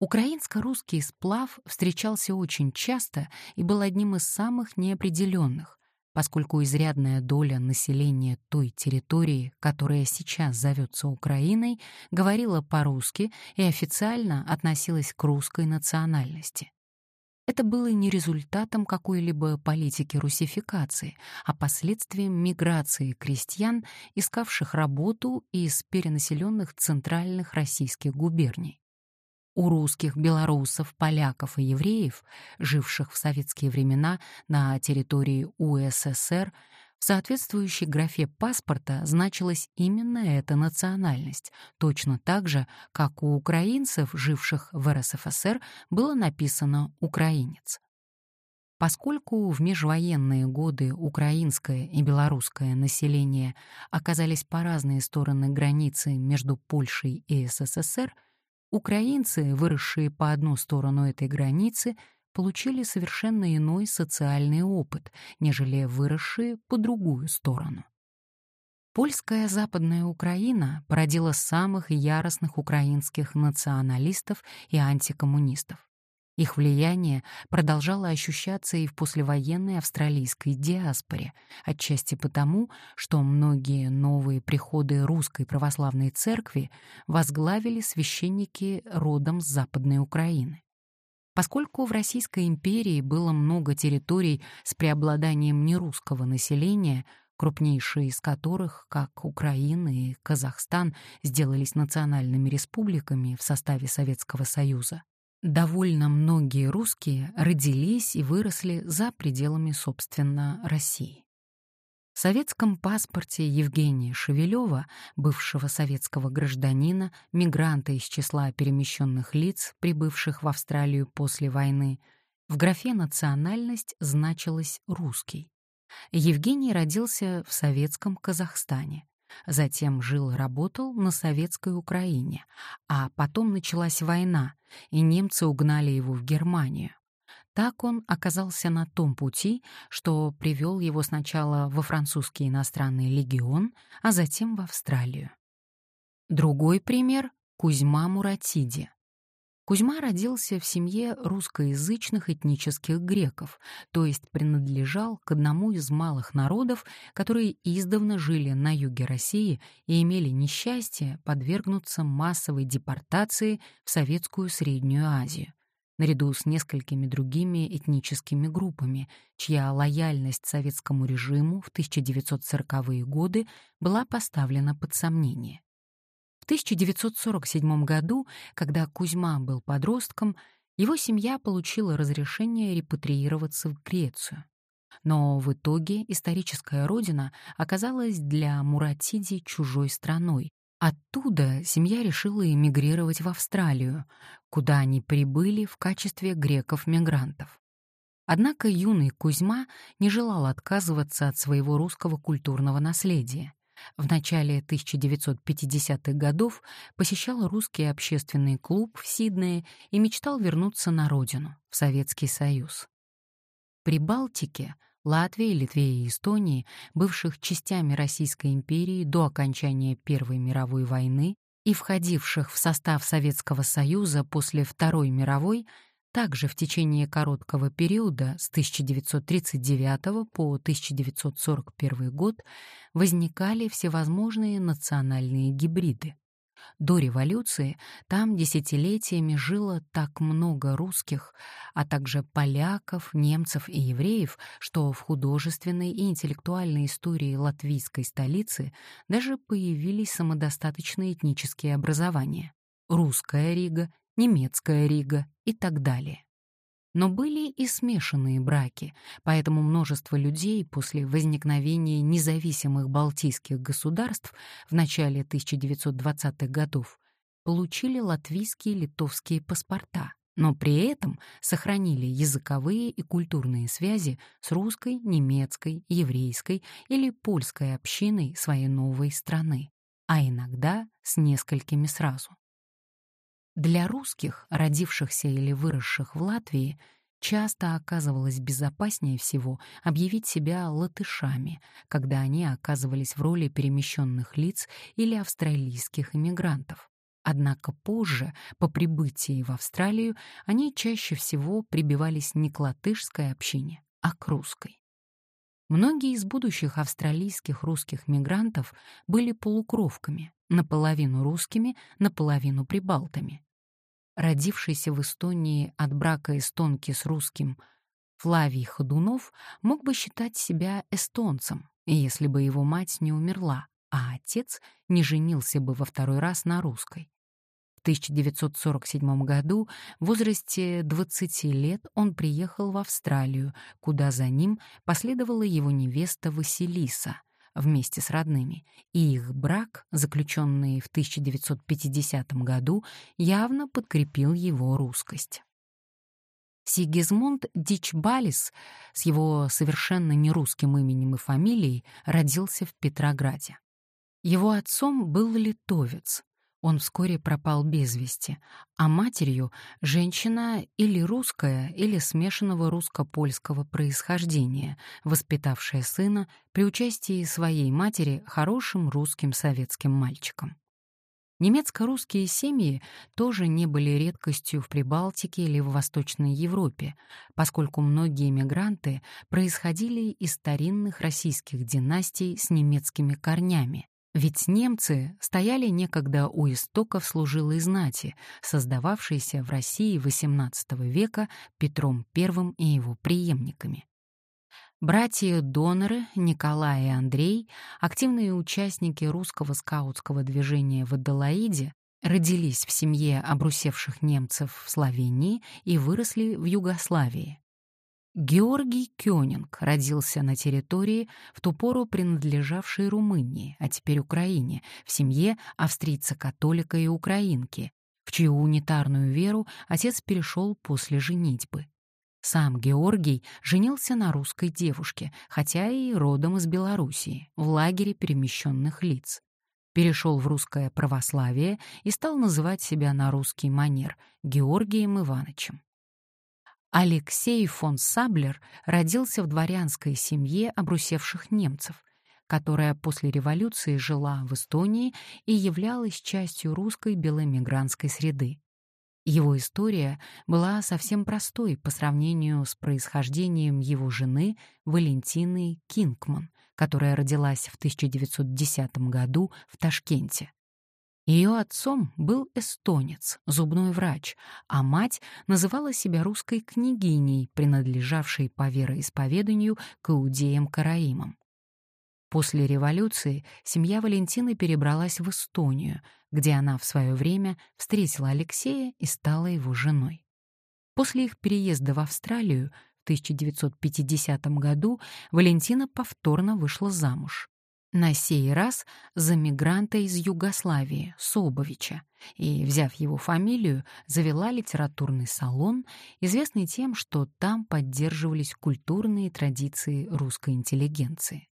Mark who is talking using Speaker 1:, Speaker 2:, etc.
Speaker 1: Украинско-русский сплав встречался очень часто и был одним из самых неопределенных, поскольку изрядная доля населения той территории, которая сейчас зовется Украиной, говорила по-русски и официально относилась к русской национальности. Это было не результатом какой-либо политики русификации, а последствием миграции крестьян, искавших работу из перенаселенных центральных российских губерний. У русских, белорусов, поляков и евреев, живших в советские времена на территории УССР, в соответствующей графе паспорта значилась именно эта национальность, точно так же, как у украинцев, живших в РСФСР, было написано «украинец». Поскольку в межвоенные годы украинское и белорусское население оказались по разные стороны границы между Польшей и СССР, украинцы, выросшие по одну сторону этой границы, получили совершенно иной социальный опыт, нежели выросшие по другую сторону. Польская Западная Украина породила самых яростных украинских националистов и антикоммунистов. Их влияние продолжало ощущаться и в послевоенной австралийской диаспоре, отчасти потому, что многие новые приходы русской православной церкви возглавили священники родом с Западной Украины. Поскольку в Российской империи было много территорий с преобладанием нерусского населения, крупнейшие из которых, как Украина и Казахстан, сделались национальными республиками в составе Советского Союза, довольно многие русские родились и выросли за пределами, собственно, России. В советском паспорте Евгения Шевелева, бывшего советского гражданина, мигранта из числа перемещенных лиц, прибывших в Австралию после войны, в графе «национальность» значилось «русский». Евгений родился в советском Казахстане. Затем жил и работал на советской Украине, а потом началась война, и немцы угнали его в Германию. Так он оказался на том пути, что привел его сначала во французский иностранный легион, а затем в Австралию. Другой пример — Кузьма Муратиди. Кузьма родился в семье русскоязычных этнических греков, то есть принадлежал к одному из малых народов, которые издавна жили на юге России и имели несчастье подвергнуться массовой депортации в Советскую Среднюю Азию наряду с несколькими другими этническими группами, чья лояльность советскому режиму в 1940-е годы была поставлена под сомнение. В 1947 году, когда Кузьма был подростком, его семья получила разрешение репатриироваться в Грецию. Но в итоге историческая родина оказалась для Муратиди чужой страной, Оттуда семья решила эмигрировать в Австралию, куда они прибыли в качестве греков-мигрантов. Однако юный Кузьма не желал отказываться от своего русского культурного наследия. В начале 1950-х годов посещал русский общественный клуб в Сиднее и мечтал вернуться на родину, в Советский Союз. При Балтике Латвии, Литве и Эстонии, бывших частями Российской империи до окончания Первой мировой войны и входивших в состав Советского Союза после Второй мировой, также в течение короткого периода с 1939 по 1941 год возникали всевозможные национальные гибриды. До революции там десятилетиями жило так много русских, а также поляков, немцев и евреев, что в художественной и интеллектуальной истории латвийской столицы даже появились самодостаточные этнические образования — русская Рига, немецкая Рига и так далее. Но были и смешанные браки, поэтому множество людей после возникновения независимых балтийских государств в начале 1920-х годов получили латвийские и литовские паспорта, но при этом сохранили языковые и культурные связи с русской, немецкой, еврейской или польской общиной своей новой страны, а иногда с несколькими сразу. Для русских, родившихся или выросших в Латвии, часто оказывалось безопаснее всего объявить себя латышами, когда они оказывались в роли перемещенных лиц или австралийских иммигрантов. Однако позже, по прибытии в Австралию, они чаще всего прибивались не к латышской общине, а к русской. Многие из будущих австралийских русских мигрантов были полукровками, наполовину русскими, наполовину прибалтами. Родившийся в Эстонии от брака эстонки с русским Флавий Ходунов мог бы считать себя эстонцем, если бы его мать не умерла, а отец не женился бы во второй раз на русской. В 1947 году в возрасте 20 лет он приехал в Австралию, куда за ним последовала его невеста Василиса вместе с родными, и их брак, заключенный в 1950 году, явно подкрепил его русскость. Сигизмунд Дичбалис с его совершенно нерусским именем и фамилией родился в Петрограде. Его отцом был литовец, он вскоре пропал без вести, а матерью — женщина или русская, или смешанного русско-польского происхождения, воспитавшая сына при участии своей матери хорошим русским советским мальчиком. Немецко-русские семьи тоже не были редкостью в Прибалтике или в Восточной Европе, поскольку многие мигранты происходили из старинных российских династий с немецкими корнями, ведь немцы стояли некогда у истоков служилой знати, создававшейся в России XVIII века Петром I и его преемниками. Братья-доноры Николай и Андрей, активные участники русского скаутского движения в Адалаиде, родились в семье обрусевших немцев в Словении и выросли в Югославии. Георгий Кёнинг родился на территории, в ту пору принадлежавшей Румынии, а теперь Украине, в семье австрийца-католика и украинки, в чью унитарную веру отец перешел после женитьбы. Сам Георгий женился на русской девушке, хотя и родом из Белоруссии, в лагере перемещенных лиц. Перешел в русское православие и стал называть себя на русский манер Георгием Ивановичем. Алексей фон Саблер родился в дворянской семье обрусевших немцев, которая после революции жила в Эстонии и являлась частью русской белоэмигрантской среды. Его история была совсем простой по сравнению с происхождением его жены Валентины Кингман, которая родилась в 1910 году в Ташкенте. Ее отцом был эстонец, зубной врач, а мать называла себя русской княгиней, принадлежавшей по вероисповеданию к иудеям-караимам. После революции семья Валентины перебралась в Эстонию, где она в свое время встретила Алексея и стала его женой. После их переезда в Австралию в 1950 году Валентина повторно вышла замуж. На сей раз за мигранта из Югославии, Собовича, и, взяв его фамилию, завела литературный салон, известный тем, что там поддерживались культурные традиции русской интеллигенции.